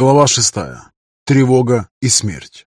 Глава шестая. Тревога и смерть.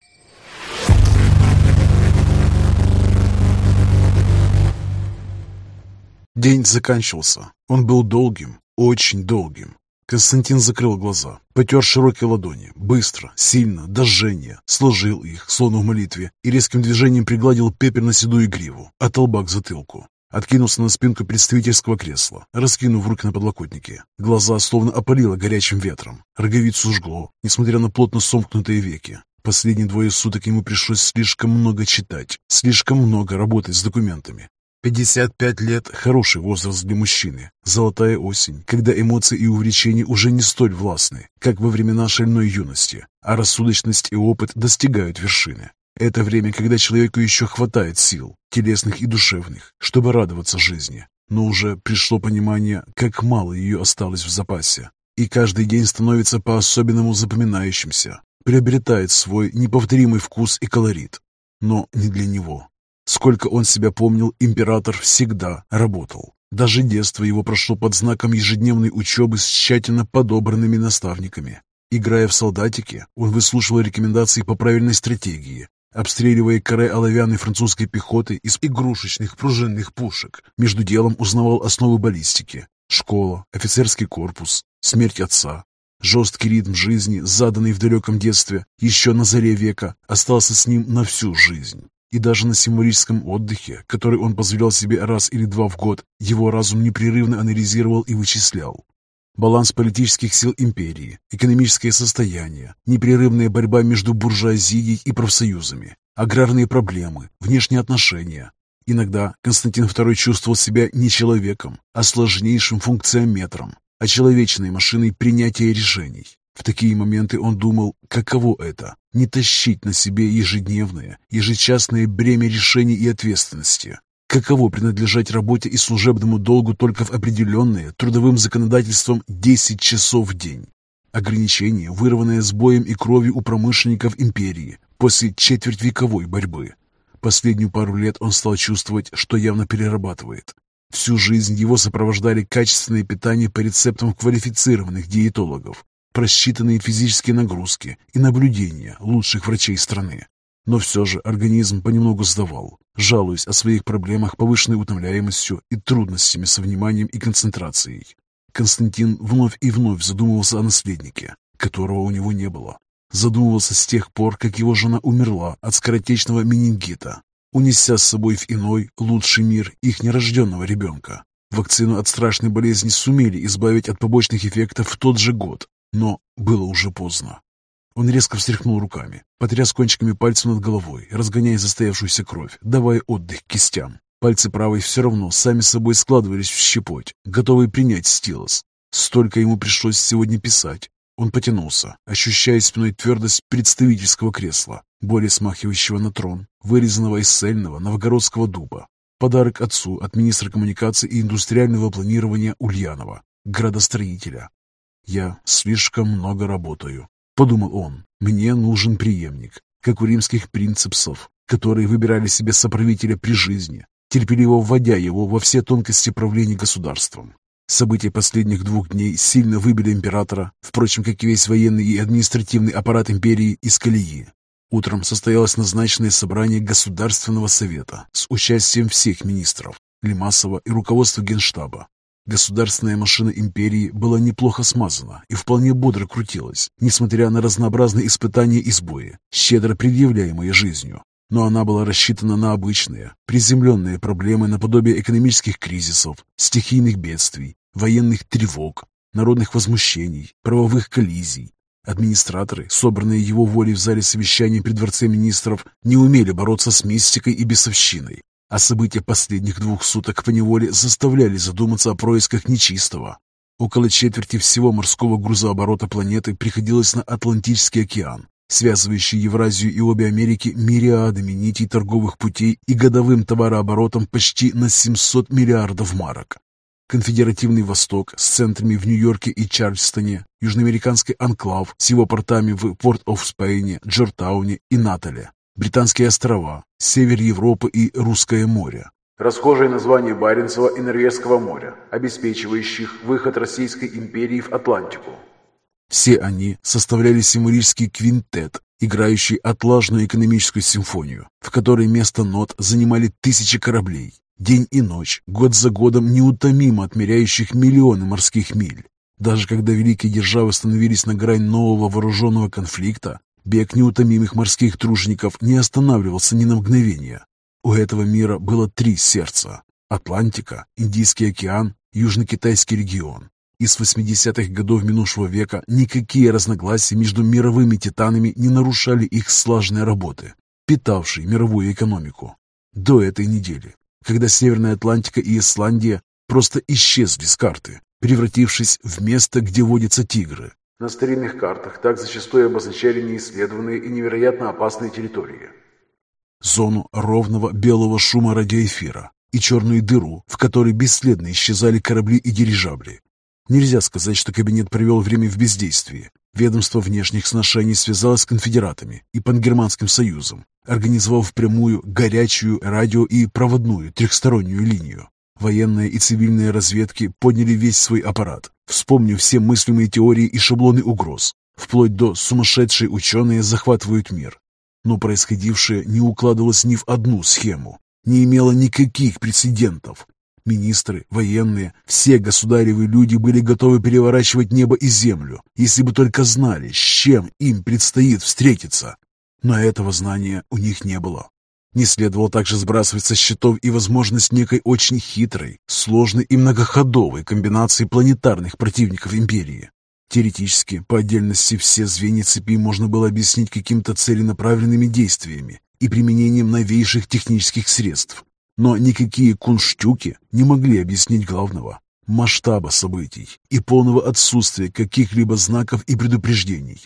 День заканчивался. Он был долгим, очень долгим. Константин закрыл глаза, потер широкие ладони, быстро, сильно, до жжения, сложил их, словно в молитве, и резким движением пригладил пепел на седую гриву, от лба к затылку. Откинулся на спинку представительского кресла, раскинув руки на подлокотнике. Глаза словно опалило горячим ветром. Роговицу жгло, несмотря на плотно сомкнутые веки. Последние двое суток ему пришлось слишком много читать, слишком много работать с документами. 55 лет – хороший возраст для мужчины. Золотая осень, когда эмоции и увлечения уже не столь властны, как во времена шальной юности, а рассудочность и опыт достигают вершины. Это время, когда человеку еще хватает сил, телесных и душевных, чтобы радоваться жизни. Но уже пришло понимание, как мало ее осталось в запасе. И каждый день становится по-особенному запоминающимся, приобретает свой неповторимый вкус и колорит. Но не для него. Сколько он себя помнил, император всегда работал. Даже детство его прошло под знаком ежедневной учебы с тщательно подобранными наставниками. Играя в солдатики, он выслушивал рекомендации по правильной стратегии, Обстреливая каре оловянной французской пехоты из игрушечных пружинных пушек, между делом узнавал основы баллистики. Школа, офицерский корпус, смерть отца. Жесткий ритм жизни, заданный в далеком детстве, еще на заре века, остался с ним на всю жизнь. И даже на символическом отдыхе, который он позволял себе раз или два в год, его разум непрерывно анализировал и вычислял. Баланс политических сил империи, экономическое состояние, непрерывная борьба между буржуазией и профсоюзами, аграрные проблемы, внешние отношения. Иногда Константин II чувствовал себя не человеком, а сложнейшим функционометром, очеловеченной машиной принятия решений. В такие моменты он думал, каково это – не тащить на себе ежедневное, ежечасное бремя решений и ответственности, Каково принадлежать работе и служебному долгу только в определенные трудовым законодательством 10 часов в день? Ограничение, вырванное с боем и кровью у промышленников империи после четвертьвековой борьбы. Последнюю пару лет он стал чувствовать, что явно перерабатывает. Всю жизнь его сопровождали качественное питание по рецептам квалифицированных диетологов, просчитанные физические нагрузки и наблюдения лучших врачей страны. Но все же организм понемногу сдавал, жалуясь о своих проблемах повышенной утомляемостью и трудностями со вниманием и концентрацией. Константин вновь и вновь задумывался о наследнике, которого у него не было. Задумывался с тех пор, как его жена умерла от скоротечного менингита, унеся с собой в иной, лучший мир их нерожденного ребенка. Вакцину от страшной болезни сумели избавить от побочных эффектов в тот же год, но было уже поздно. Он резко встряхнул руками, потряс кончиками пальцев над головой, разгоняя застоявшуюся кровь, давая отдых кистям. Пальцы правой все равно сами собой складывались в щепоть, готовые принять стилос. Столько ему пришлось сегодня писать. Он потянулся, ощущая спиной твердость представительского кресла, более смахивающего на трон, вырезанного из цельного новгородского дуба. Подарок отцу от министра коммуникации и индустриального планирования Ульянова, градостроителя. «Я слишком много работаю», Подумал он, мне нужен преемник, как у римских принципсов, которые выбирали себе соправителя при жизни, терпеливо вводя его во все тонкости правления государством. События последних двух дней сильно выбили императора, впрочем, как и весь военный и административный аппарат империи из колеи. Утром состоялось назначенное собрание Государственного совета с участием всех министров, Лимасова и руководства Генштаба. Государственная машина империи была неплохо смазана и вполне бодро крутилась, несмотря на разнообразные испытания и сбои, щедро предъявляемые жизнью. Но она была рассчитана на обычные, приземленные проблемы наподобие экономических кризисов, стихийных бедствий, военных тревог, народных возмущений, правовых коллизий. Администраторы, собранные его волей в зале совещаний при Дворце министров, не умели бороться с мистикой и бесовщиной, а события последних двух суток поневоле заставляли задуматься о происках нечистого. Около четверти всего морского грузооборота планеты приходилось на Атлантический океан, связывающий Евразию и обе Америки мириадами нитей торговых путей и годовым товарооборотом почти на 700 миллиардов марок. Конфедеративный Восток с центрами в Нью-Йорке и Чарльстоне, южноамериканский анклав с его портами в Порт-оф-Спейне, Джортауне и Натале, Британские острова, север Европы и Русское море. Расхожее название Баренцева и Норвежского моря, обеспечивающих выход Российской империи в Атлантику. Все они составляли символический квинтет, играющий отлажную экономическую симфонию, в которой место нот занимали тысячи кораблей, день и ночь, год за годом неутомимо отмеряющих миллионы морских миль. Даже когда великие державы становились на грань нового вооруженного конфликта, бег неутомимых морских тружеников не останавливался ни на мгновение. У этого мира было три сердца – Атлантика, Индийский океан, Южно-Китайский регион. И с 80-х годов минувшего века никакие разногласия между мировыми титанами не нарушали их слаженной работы, питавшей мировую экономику. До этой недели, когда Северная Атлантика и Исландия просто исчезли с карты, превратившись в место, где водятся тигры. На старинных картах так зачастую обозначали неисследованные и невероятно опасные территории. Зону ровного белого шума радиоэфира и черную дыру, в которой бесследно исчезали корабли и дирижабли. Нельзя сказать, что кабинет провел время в бездействии. Ведомство внешних сношений связалось с конфедератами и Пангерманским союзом, организовав прямую, горячую радио- и проводную трехстороннюю линию. Военные и цивильные разведки подняли весь свой аппарат, вспомнив все мыслимые теории и шаблоны угроз, вплоть до «сумасшедшие ученые захватывают мир». Но происходившее не укладывалось ни в одну схему, не имело никаких прецедентов, Министры, военные, все государевы люди были готовы переворачивать небо и землю, если бы только знали, с чем им предстоит встретиться. Но этого знания у них не было. Не следовало также сбрасывать со счетов и возможность некой очень хитрой, сложной и многоходовой комбинации планетарных противников империи. Теоретически, по отдельности все звенья цепи можно было объяснить каким-то целенаправленными действиями и применением новейших технических средств, но никакие кунштюки не могли объяснить главного – масштаба событий и полного отсутствия каких-либо знаков и предупреждений.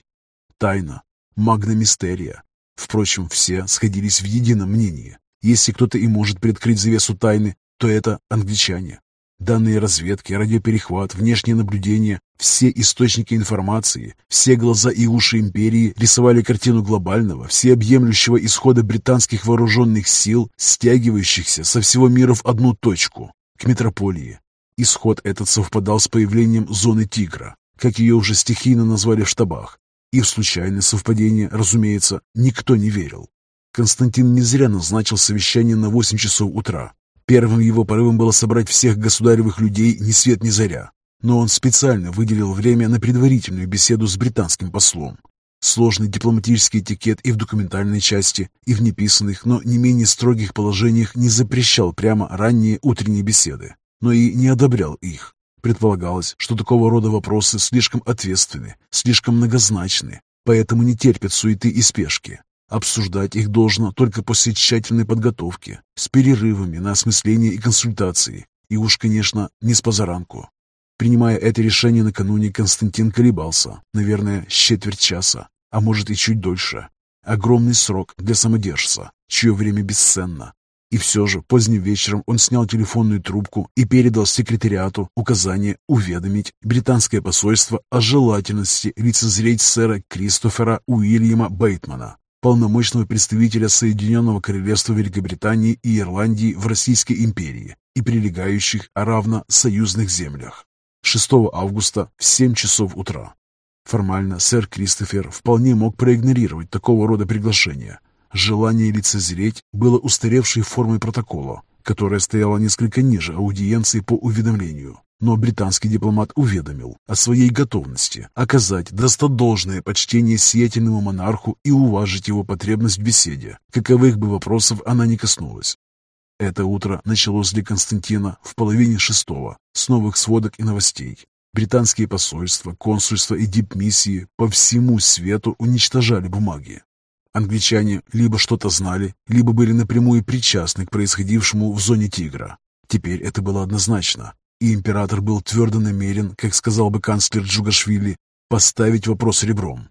Тайна, магномистерия. Впрочем, все сходились в едином мнении. Если кто-то и может приоткрыть завесу тайны, то это англичане. Данные разведки, радиоперехват, внешнее наблюдение, все источники информации, все глаза и уши империи рисовали картину глобального, всеобъемлющего исхода британских вооруженных сил, стягивающихся со всего мира в одну точку, к метрополии. Исход этот совпадал с появлением зоны Тигра, как ее уже стихийно назвали в штабах. И в случайное совпадение, разумеется, никто не верил. Константин не зря назначил совещание на 8 часов утра. Первым его порывом было собрать всех государевых людей ни свет ни заря. Но он специально выделил время на предварительную беседу с британским послом. Сложный дипломатический этикет и в документальной части, и в неписанных, но не менее строгих положениях не запрещал прямо ранние утренние беседы, но и не одобрял их. Предполагалось, что такого рода вопросы слишком ответственны, слишком многозначны, поэтому не терпят суеты и спешки. Обсуждать их должно только после тщательной подготовки, с перерывами на осмысление и консультации, и уж, конечно, не с позаранку. Принимая это решение накануне, Константин колебался, наверное, с четверть часа, а может и чуть дольше. Огромный срок для самодержца, чье время бесценно. И все же поздним вечером он снял телефонную трубку и передал секретариату указание уведомить британское посольство о желательности лицезреть сэра Кристофера Уильяма Бейтмана, полномочного представителя Соединенного Королевства Великобритании и Ирландии в Российской империи и прилегающих, а равно союзных землях. 6 августа в 7 часов утра. Формально сэр Кристофер вполне мог проигнорировать такого рода приглашения. Желание лицезреть было устаревшей формой протокола, которая стояла несколько ниже аудиенции по уведомлению. Но британский дипломат уведомил о своей готовности оказать достодолжное почтение сиятельному монарху и уважить его потребность в беседе, каковых бы вопросов она не коснулась. Это утро началось для Константина в половине шестого с новых сводок и новостей. Британские посольства, консульства и дипмиссии по всему свету уничтожали бумаги. Англичане либо что-то знали, либо были напрямую причастны к происходившему в зоне Тигра. Теперь это было однозначно и император был твердо намерен, как сказал бы канцлер Джугашвили, поставить вопрос ребром.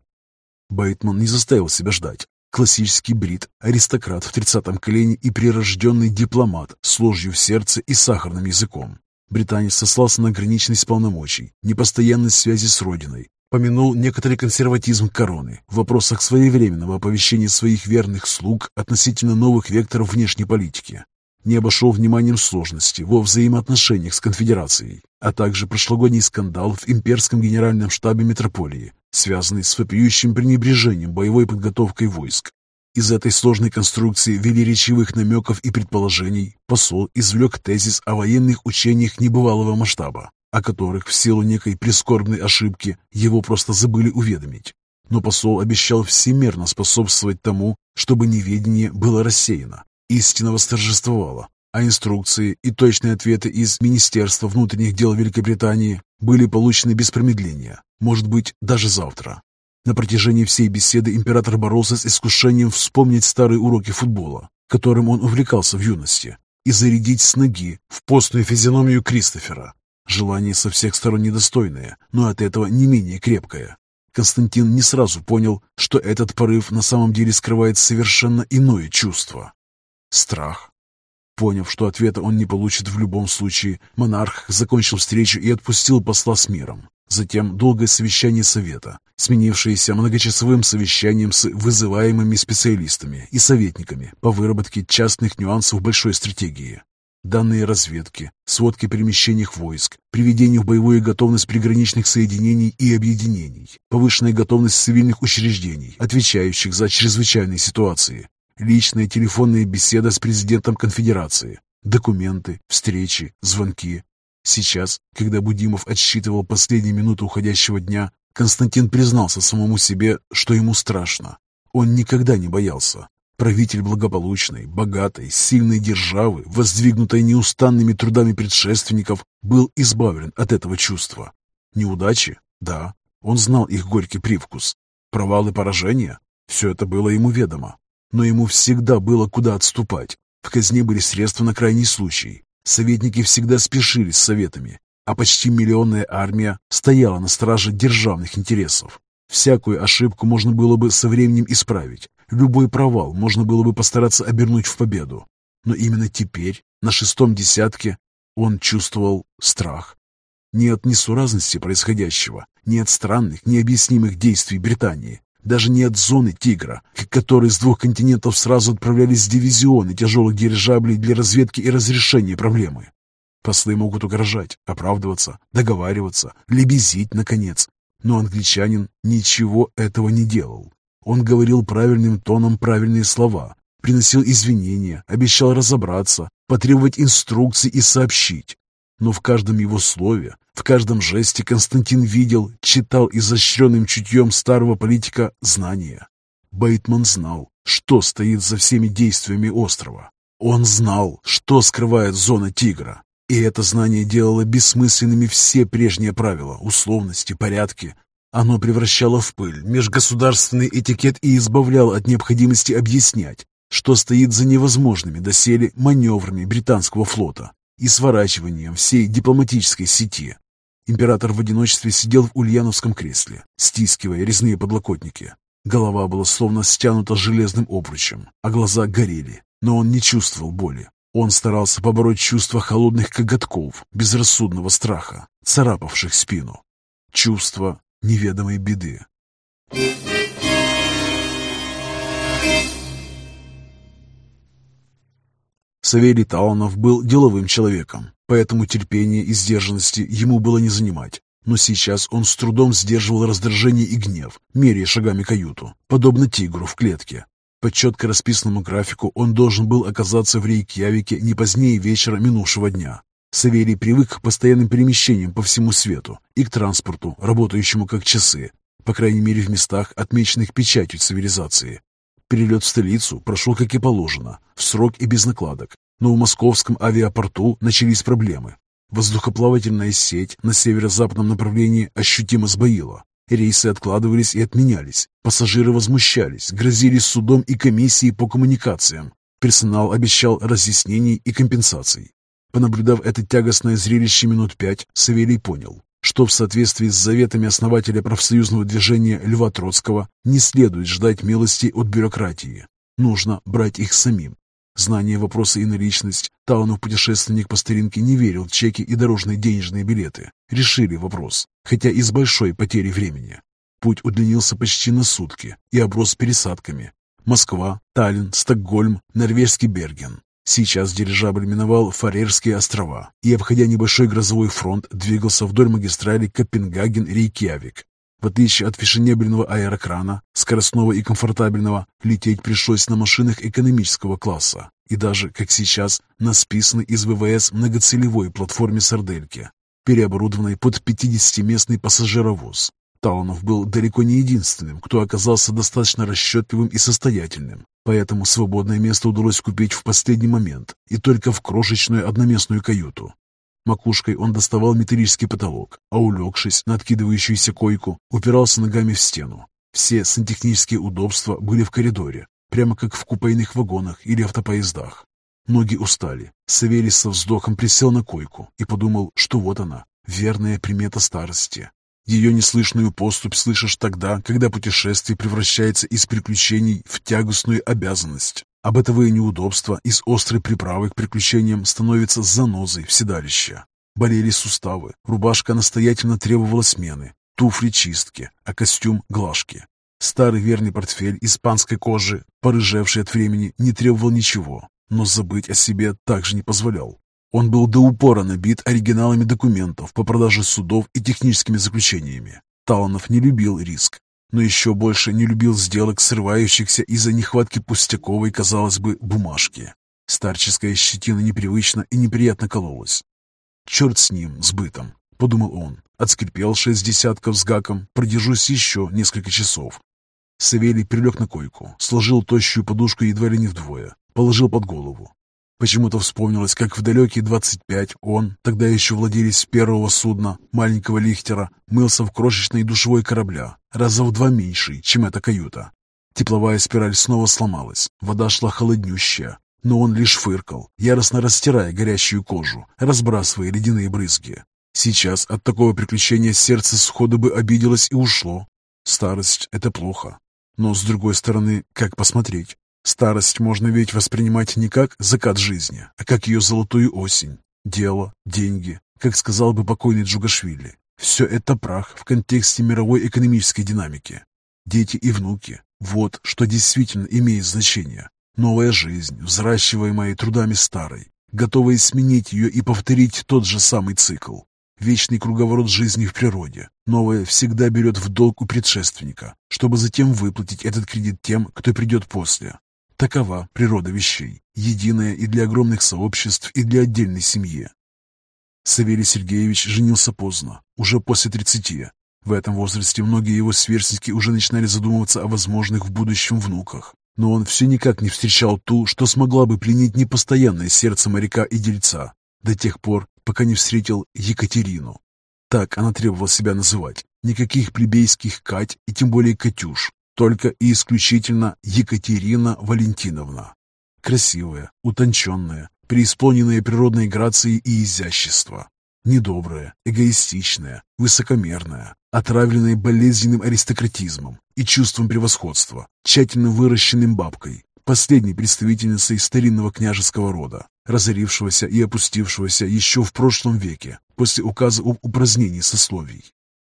Бейтман не заставил себя ждать. Классический брит, аристократ в тридцатом колене и прирожденный дипломат с ложью в сердце и сахарным языком. Британец сослался на ограниченность полномочий, непостоянность связи с родиной, помянул некоторый консерватизм короны в вопросах своевременного оповещения своих верных слуг относительно новых векторов внешней политики. не обошел вниманием сложности во взаимоотношениях с конфедерацией, а также прошлогодний скандал в имперском генеральном штабе метрополии, связанный с вопиющим пренебрежением боевой подготовкой войск. Из этой сложной конструкции велеречивых намеков и предположений посол извлек тезис о военных учениях небывалого масштаба, о которых в силу некой прискорбной ошибки его просто забыли уведомить. Но посол обещал всемерно способствовать тому, чтобы неведение было рассеяно, истина восторжествовала, а инструкции и точные ответы из Министерства внутренних дел Великобритании были получены без промедления, может быть, даже завтра. На протяжении всей беседы император боролся с искушением вспомнить старые уроки футбола, которым он увлекался в юности, и зарядить с ноги в постную физиономию Кристофера. Желание со всех сторон недостойное, но от этого не менее крепкое. Константин не сразу понял, что этот порыв на самом деле скрывает совершенно иное чувство. Страх. Поняв, что ответа он не получит в любом случае, монарх закончил встречу и отпустил посла с миром. Затем долгое совещание совета, сменившееся многочасовым совещанием с вызываемыми специалистами и советниками по выработке частных нюансов большой стратегии. Данные разведки, сводки перемещениях войск, приведению в боевую готовность приграничных соединений и объединений, повышенная готовность цивильных учреждений, отвечающих за чрезвычайные ситуации, личная телефонная беседа с президентом конфедерации, документы, встречи, звонки. Сейчас, когда Будимов отсчитывал последние минуты уходящего дня, Константин признался самому себе, что ему страшно. Он никогда не боялся. Правитель благополучной, богатой, сильной державы, воздвигнутой неустанными трудами предшественников, был избавлен от этого чувства. Неудачи? Да, он знал их горький привкус. Провалы поражения? Все это было ему ведомо но ему всегда было куда отступать. В казне были средства на крайний случай. Советники всегда спешили с советами, а почти миллионная армия стояла на страже державных интересов. Всякую ошибку можно было бы со временем исправить, любой провал можно было бы постараться обернуть в победу. Но именно теперь, на шестом десятке, он чувствовал страх. Не от несуразности происходящего, не от странных, необъяснимых действий Британии, даже не от зоны «Тигра», к которой с двух континентов сразу отправлялись дивизионы тяжелых дирижаблей для разведки и разрешения проблемы. Послы могут угрожать, оправдываться, договариваться, лебезить, наконец. Но англичанин ничего этого не делал. Он говорил правильным тоном правильные слова, приносил извинения, обещал разобраться, потребовать инструкций и сообщить. Но в каждом его слове в каждом жесте Константин видел, читал изощренным чутьем старого политика знания. Бейтман знал, что стоит за всеми действиями острова. Он знал, что скрывает зона тигра. И это знание делало бессмысленными все прежние правила, условности, порядки. Оно превращало в пыль межгосударственный этикет и избавляло от необходимости объяснять, что стоит за невозможными доселе маневрами британского флота и сворачиванием всей дипломатической сети. Император в одиночестве сидел в ульяновском кресле, стискивая резные подлокотники. Голова была словно стянута железным обручем, а глаза горели, но он не чувствовал боли. Он старался побороть чувство холодных коготков, безрассудного страха, царапавших спину. Чувство неведомой беды. Савелий Таланов был деловым человеком, поэтому терпения и сдержанности ему было не занимать. Но сейчас он с трудом сдерживал раздражение и гнев, меряя шагами каюту, подобно тигру в клетке. По четко расписанному графику он должен был оказаться в Рейкьявике не позднее вечера минувшего дня. Савелий привык к постоянным перемещениям по всему свету и к транспорту, работающему как часы, по крайней мере в местах, отмеченных печатью цивилизации. Перелет в столицу прошел как и положено, в срок и без накладок, но в московском авиапорту начались проблемы. Воздухоплавательная сеть на северо-западном направлении ощутимо сбоила. Рейсы откладывались и отменялись. Пассажиры возмущались, грозили судом и комиссией по коммуникациям. Персонал обещал разъяснений и компенсаций. Понаблюдав это тягостное зрелище минут пять, Савелий понял, что в соответствии с заветами основателя профсоюзного движения Льва Троцкого не следует ждать милости от бюрократии. Нужно брать их самим. Знание вопроса и наличность, Таунов путешественник по старинке не верил в чеки и дорожные денежные билеты. Решили вопрос, хотя и с большой потерей времени. Путь удлинился почти на сутки и оброс пересадками. Москва, Таллин, Стокгольм, норвежский Берген. Сейчас дирижабль миновал Фарерские острова и, обходя небольшой грозовой фронт, двигался вдоль магистрали Копенгаген-Рейкьявик. В отличие от фешенебельного аэрокрана, скоростного и комфортабельного, лететь пришлось на машинах экономического класса и даже, как сейчас, на списанной из ВВС многоцелевой платформе «Сардельки», переоборудованной под 50-местный пассажировоз. Таланов был далеко не единственным, кто оказался достаточно расчетливым и состоятельным, поэтому свободное место удалось купить в последний момент и только в крошечную одноместную каюту. Макушкой он доставал металлический потолок, а улегшись на откидывающуюся койку, упирался ногами в стену. Все сантехнические удобства были в коридоре, прямо как в купейных вагонах или автопоездах. Ноги устали. Савелий со вздохом присел на койку и подумал, что вот она, верная примета старости. Ее неслышную поступь слышишь тогда, когда путешествие превращается из приключений в тягостную обязанность, а бытовые неудобства из острой приправы к приключениям становятся занозой в седалище. Болели суставы, рубашка настоятельно требовала смены, туфли чистки, а костюм глажки. Старый верный портфель испанской кожи, порыжевший от времени, не требовал ничего, но забыть о себе также не позволял. Он был до упора набит оригиналами документов по продаже судов и техническими заключениями. Таланов не любил риск, но еще больше не любил сделок, срывающихся из-за нехватки пустяковой, казалось бы, бумажки. Старческая щетина непривычно и неприятно кололась. «Черт с ним, с бытом», — подумал он. Отскрипел шесть десятков с гаком, продержусь еще несколько часов. Савелий прилег на койку, сложил тощую подушку едва ли не вдвое, положил под голову. Почему-то вспомнилось, как в далекие 25 он, тогда еще владелец первого судна, маленького лихтера, мылся в крошечной душевой корабля, раза в два меньше, чем эта каюта. Тепловая спираль снова сломалась, вода шла холоднющая, но он лишь фыркал, яростно растирая горящую кожу, разбрасывая ледяные брызги. Сейчас от такого приключения сердце сходу бы обиделось и ушло. Старость — это плохо. Но, с другой стороны, как посмотреть? Старость можно ведь воспринимать не как закат жизни, а как ее золотую осень. Дело, деньги, как сказал бы покойный Джугашвили. Все это прах в контексте мировой экономической динамики. Дети и внуки – вот что действительно имеет значение. Новая жизнь, взращиваемая трудами старой, готовая сменить ее и повторить тот же самый цикл. Вечный круговорот жизни в природе. Новое всегда берет в долг у предшественника, чтобы затем выплатить этот кредит тем, кто придет после. Такова природа вещей, единая и для огромных сообществ, и для отдельной семьи. Савелий Сергеевич женился поздно, уже после тридцати. В этом возрасте многие его сверстники уже начинали задумываться о возможных в будущем внуках. Но он все никак не встречал ту, что смогла бы пленить непостоянное сердце моряка и дельца, до тех пор, пока не встретил Екатерину. Так она требовала себя называть. Никаких плебейских Кать и тем более Катюш, только и исключительно Екатерина Валентиновна. Красивая, утонченная, преисполненная природной грацией и изящества. Недобрая, эгоистичная, высокомерная, отравленная болезненным аристократизмом и чувством превосходства, тщательно выращенным бабкой, последней представительницей старинного княжеского рода, разорившегося и опустившегося еще в прошлом веке после указа об упразднении сословий.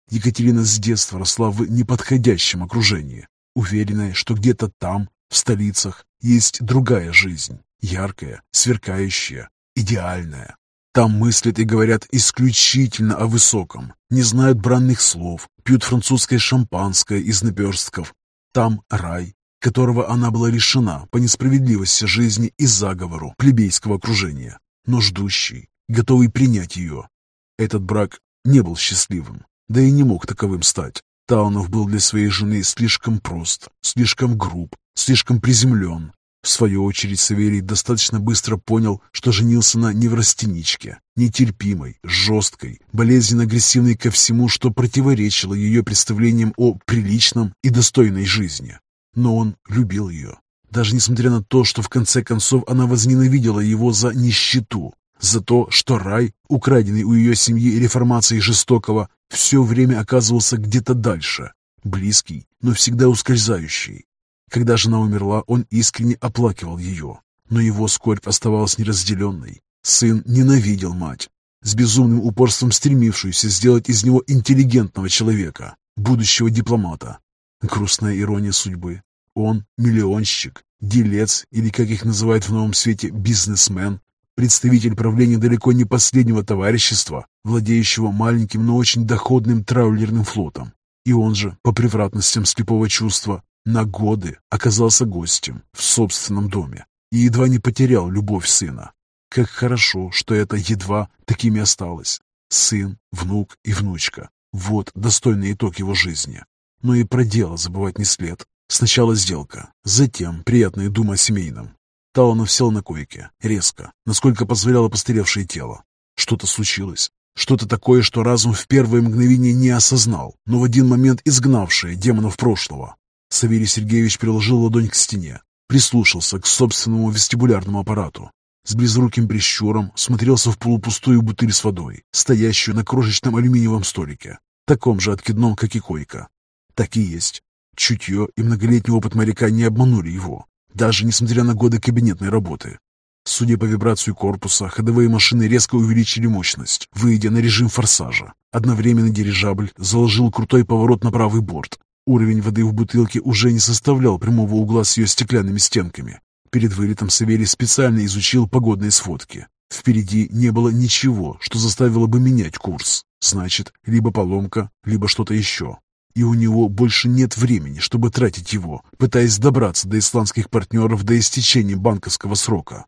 Екатерина с детства росла в неподходящем окружении, уверенная, что где-то там, в столицах, есть другая жизнь, яркая, сверкающая, идеальная. Там мыслят и говорят исключительно о высоком, не знают бранных слов, пьют французское шампанское из наперстков. Там рай, которого она была лишена по несправедливости жизни и заговору плебейского окружения, но ждущий, готовый принять ее. Этот брак не был счастливым, да и не мог таковым стать. Таунов был для своей жены слишком прост, слишком груб, слишком приземлен. В свою очередь Савелий достаточно быстро понял, что женился на неврастеничке, нетерпимой, жесткой, болезненно-агрессивной ко всему, что противоречило ее представлениям о приличном и достойной жизни. Но он любил ее, даже несмотря на то, что в конце концов она возненавидела его за нищету, за то, что рай, украденный у ее семьи реформацией жестокого, все время оказывался где-то дальше, близкий, но всегда ускользающий. Когда жена умерла, он искренне оплакивал ее, но его скорбь оставалась неразделенной. Сын ненавидел мать, с безумным упорством стремившуюся сделать из него интеллигентного человека, будущего дипломата. Грустная ирония судьбы. Он миллионщик, делец, или, как их называют в новом свете, бизнесмен, представитель правления далеко не последнего товарищества, владеющего маленьким, но очень доходным траулерным флотом. И он же, по превратностям слепого чувства, на годы оказался гостем в собственном доме и едва не потерял любовь сына. Как хорошо, что это едва такими осталось. Сын, внук и внучка. Вот достойный итог его жизни. Но и про дело забывать не след. Сначала сделка, затем приятные думы о семейном. Таланов сел на койке, резко, насколько позволяло постаревшее тело. Что-то случилось. Что-то такое, что разум в первое мгновение не осознал, но в один момент изгнавшее демонов прошлого. Савелий Сергеевич приложил ладонь к стене, прислушался к собственному вестибулярному аппарату. С близруким прищуром смотрелся в полупустую бутыль с водой, стоящую на крошечном алюминиевом столике, таком же откидном, как и койка. Так и есть. Чутье и многолетний опыт моряка не обманули его даже несмотря на годы кабинетной работы. Судя по вибрации корпуса, ходовые машины резко увеличили мощность, выйдя на режим форсажа. Одновременно дирижабль заложил крутой поворот на правый борт. Уровень воды в бутылке уже не составлял прямого угла с ее стеклянными стенками. Перед вылетом Савелий специально изучил погодные сводки. Впереди не было ничего, что заставило бы менять курс. Значит, либо поломка, либо что-то еще и у него больше нет времени, чтобы тратить его, пытаясь добраться до исландских партнеров до истечения банковского срока.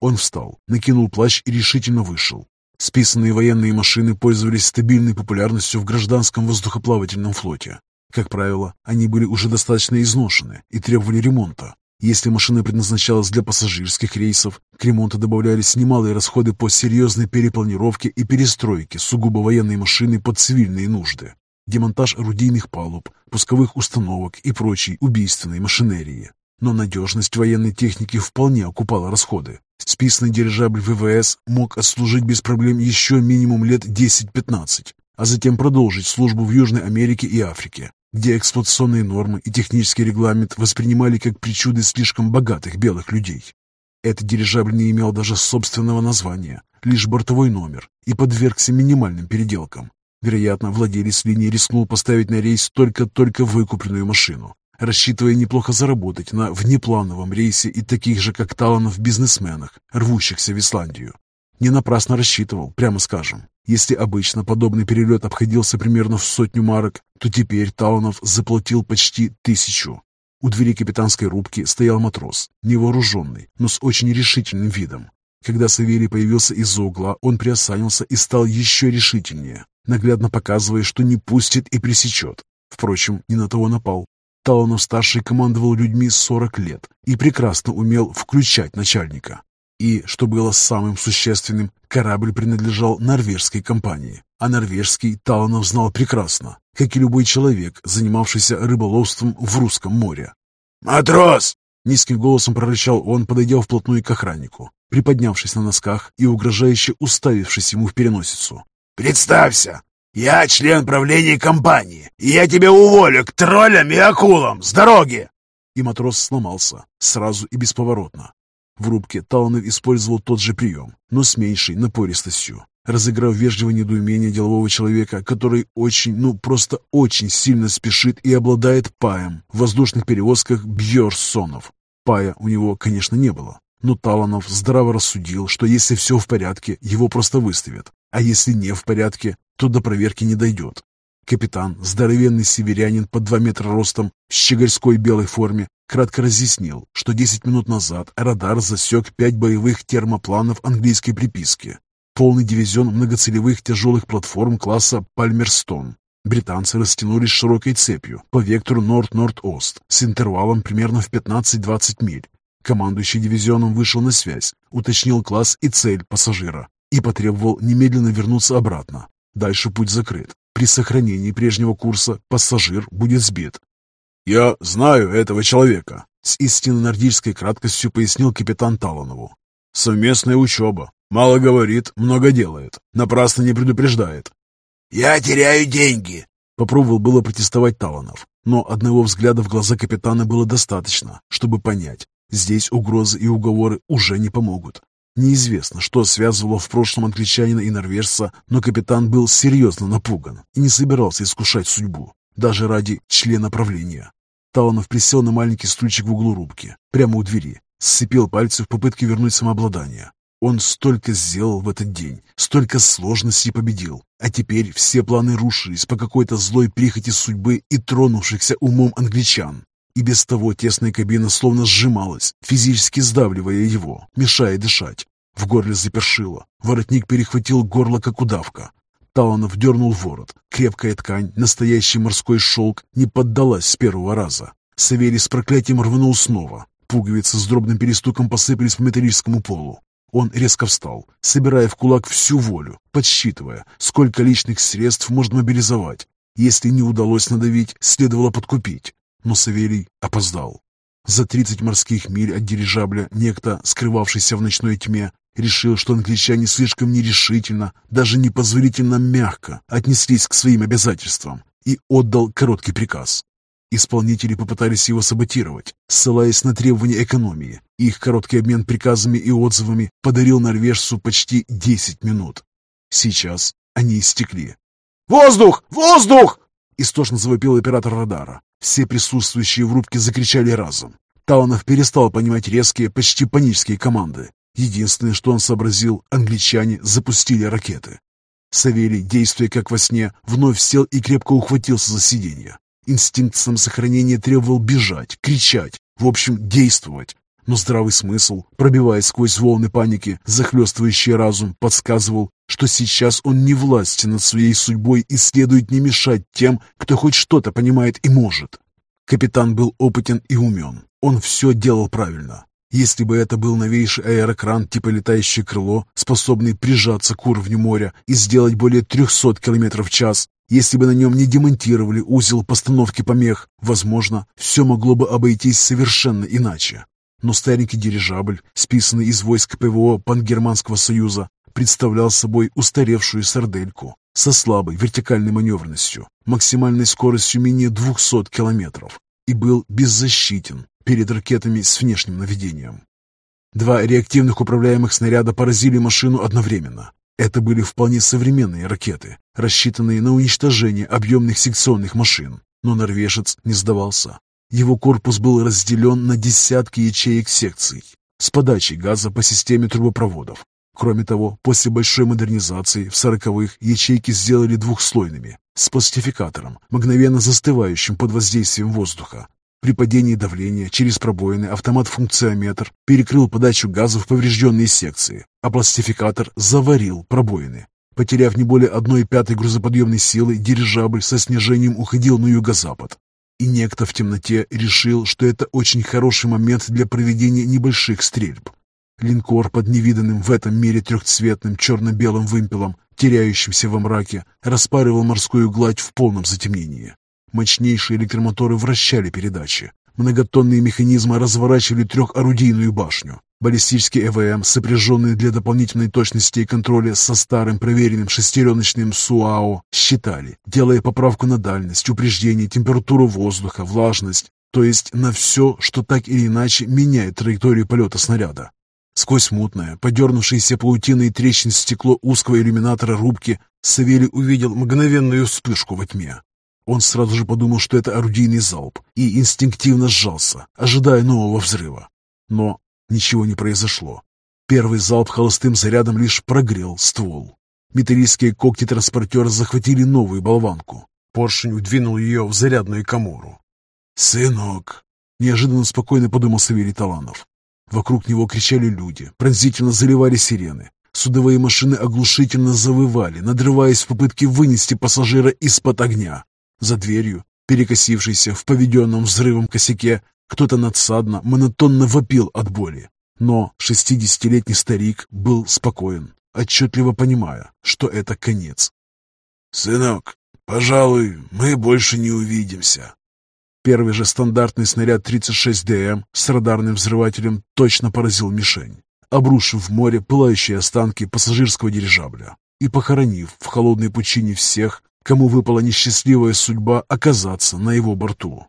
Он встал, накинул плащ и решительно вышел. Списанные военные машины пользовались стабильной популярностью в гражданском воздухоплавательном флоте. Как правило, они были уже достаточно изношены и требовали ремонта. Если машина предназначалась для пассажирских рейсов, к ремонту добавлялись немалые расходы по серьезной перепланировке и перестройке сугубо военной машины под цивильные нужды демонтаж орудийных палуб, пусковых установок и прочей убийственной машинерии. Но надежность военной техники вполне окупала расходы. Списанный дирижабль ВВС мог отслужить без проблем еще минимум лет 10-15, а затем продолжить службу в Южной Америке и Африке, где эксплуатационные нормы и технический регламент воспринимали как причуды слишком богатых белых людей. Этот дирижабль не имел даже собственного названия, лишь бортовой номер, и подвергся минимальным переделкам. Вероятно, владелец линии рискнул поставить на рейс только-только выкупленную машину, рассчитывая неплохо заработать на внеплановом рейсе и таких же, как Таланов, бизнесменах, рвущихся в Исландию. Не напрасно рассчитывал, прямо скажем. Если обычно подобный перелет обходился примерно в сотню марок, то теперь Таланов заплатил почти тысячу. У двери капитанской рубки стоял матрос, невооруженный, но с очень решительным видом. Когда Савелий появился из-за угла, он приосанился и стал еще решительнее наглядно показывая, что не пустит и пресечет. Впрочем, не на того напал. Таланов-старший командовал людьми 40 лет и прекрасно умел включать начальника. И, что было самым существенным, корабль принадлежал норвежской компании, а норвежский Таланов знал прекрасно, как и любой человек, занимавшийся рыболовством в русском море. «Матрос!» — низким голосом прорычал он, подойдя вплотную к охраннику, приподнявшись на носках и угрожающе уставившись ему в переносицу. «Представься, я член правления компании, и я тебя уволю к троллям и акулам с дороги!» И матрос сломался, сразу и бесповоротно. В рубке Таланов использовал тот же прием, но с меньшей напористостью, разыграв вежливое недоумение делового человека, который очень, ну просто очень сильно спешит и обладает паем в воздушных перевозках Бьерсонов. Пая у него, конечно, не было, но Таланов здраво рассудил, что если все в порядке, его просто выставят, а если не в порядке, то до проверки не дойдет. Капитан, здоровенный северянин под два метра ростом, в щегольской белой форме, кратко разъяснил, что 10 минут назад радар засек пять боевых термопланов английской приписки, полный дивизион многоцелевых тяжелых платформ класса «Пальмерстон». Британцы растянулись широкой цепью по вектору норд-норд-ост с интервалом примерно в 15-20 миль. Командующий дивизионом вышел на связь, уточнил класс и цель пассажира и потребовал немедленно вернуться обратно. Дальше путь закрыт. При сохранении прежнего курса пассажир будет сбит. «Я знаю этого человека», — с истинно нордической краткостью пояснил капитан Таланову. «Совместная учеба. Мало говорит, много делает. Напрасно не предупреждает». «Я теряю деньги», — попробовал было протестовать Таланов. Но одного взгляда в глаза капитана было достаточно, чтобы понять, здесь угрозы и уговоры уже не помогут. Неизвестно, что связывало в прошлом англичанина и норвежца, но капитан был серьезно напуган и не собирался искушать судьбу, даже ради члена правления. Таланов присел на маленький стульчик в углу рубки, прямо у двери, сцепил пальцы в попытке вернуть самообладание. Он столько сделал в этот день, столько сложностей победил, а теперь все планы рушились по какой-то злой прихоти судьбы и тронувшихся умом англичан. И без того тесная кабина словно сжималась, физически сдавливая его, мешая дышать. В горле запершило, воротник перехватил горло, как удавка. Таланов дернул ворот. Крепкая ткань, настоящий морской шелк, не поддалась с первого раза. Савелий с проклятием рванул снова. Пуговицы с дробным перестуком посыпались по металлическому полу. Он резко встал, собирая в кулак всю волю, подсчитывая, сколько личных средств можно мобилизовать. Если не удалось надавить, следовало подкупить. Но Савелий опоздал. За 30 морских миль от дирижабля некто, скрывавшийся в ночной тьме, решил, что англичане слишком нерешительно, даже непозволительно мягко отнеслись к своим обязательствам и отдал короткий приказ. Исполнители попытались его саботировать, ссылаясь на требования экономии. Их короткий обмен приказами и отзывами подарил норвежцу почти 10 минут. Сейчас они истекли. «Воздух! Воздух!» Истошно завопил оператор радара. Все присутствующие в рубке закричали разом. Таланов перестал понимать резкие, почти панические команды. Единственное, что он сообразил, англичане запустили ракеты. Савелий, действуя как во сне, вновь сел и крепко ухватился за сиденье. Инстинкт самосохранения требовал бежать, кричать, в общем, действовать. Но здравый смысл, пробиваясь сквозь волны паники, захлестывающий разум, подсказывал, что сейчас он не властен над своей судьбой и следует не мешать тем, кто хоть что-то понимает и может. Капитан был опытен и умен. Он все делал правильно. Если бы это был новейший аэрокран типа летающее крыло, способный прижаться к уровню моря и сделать более 300 км в час, если бы на нем не демонтировали узел постановки помех, возможно, все могло бы обойтись совершенно иначе. Но старенький дирижабль, списанный из войск ПВО Пангерманского союза, представлял собой устаревшую сардельку со слабой вертикальной маневренностью, максимальной скоростью менее 200 километров и был беззащитен перед ракетами с внешним наведением. Два реактивных управляемых снаряда поразили машину одновременно. Это были вполне современные ракеты, рассчитанные на уничтожение объемных секционных машин. Но норвежец не сдавался. Его корпус был разделен на десятки ячеек секций с подачей газа по системе трубопроводов. Кроме того, после большой модернизации в сороковых ячейки сделали двухслойными, с пластификатором, мгновенно застывающим под воздействием воздуха. При падении давления через пробоины автомат-функционометр перекрыл подачу газа в поврежденные секции, а пластификатор заварил пробоины. Потеряв не более одной пятой грузоподъемной силы, дирижабль со снижением уходил на юго-запад. И некто в темноте решил, что это очень хороший момент для проведения небольших стрельб. Линкор под невиданным в этом мире трехцветным черно-белым вымпелом, теряющимся во мраке, распаривал морскую гладь в полном затемнении. Мощнейшие электромоторы вращали передачи. Многотонные механизмы разворачивали трехорудийную башню. Баллистический ЭВМ, сопряженный для дополнительной точности и контроля со старым проверенным шестереночным СУАО, считали, делая поправку на дальность, упреждение, температуру воздуха, влажность, то есть на все, что так или иначе меняет траекторию полета снаряда. Сквозь мутное, подернувшееся паутиной трещин стекло узкого иллюминатора рубки, Савелий увидел мгновенную вспышку во тьме. Он сразу же подумал, что это орудийный залп, и инстинктивно сжался, ожидая нового взрыва. Но ничего не произошло. Первый залп холостым зарядом лишь прогрел ствол. Металлические когти транспортера захватили новую болванку. Поршень удвинул ее в зарядную комору. «Сынок!» — неожиданно спокойно подумал Савелий Таланов. Вокруг него кричали люди, пронзительно заливали сирены. Судовые машины оглушительно завывали, надрываясь в попытке вынести пассажира из-под огня. За дверью, перекосившейся в поведенном взрывом косяке, кто-то надсадно, монотонно вопил от боли. Но шестидесятилетний старик был спокоен, отчетливо понимая, что это конец. «Сынок, пожалуй, мы больше не увидимся». Первый же стандартный снаряд 36ДМ с радарным взрывателем точно поразил мишень, обрушив в море пылающие останки пассажирского дирижабля и похоронив в холодной пучине всех, кому выпала несчастливая судьба оказаться на его борту.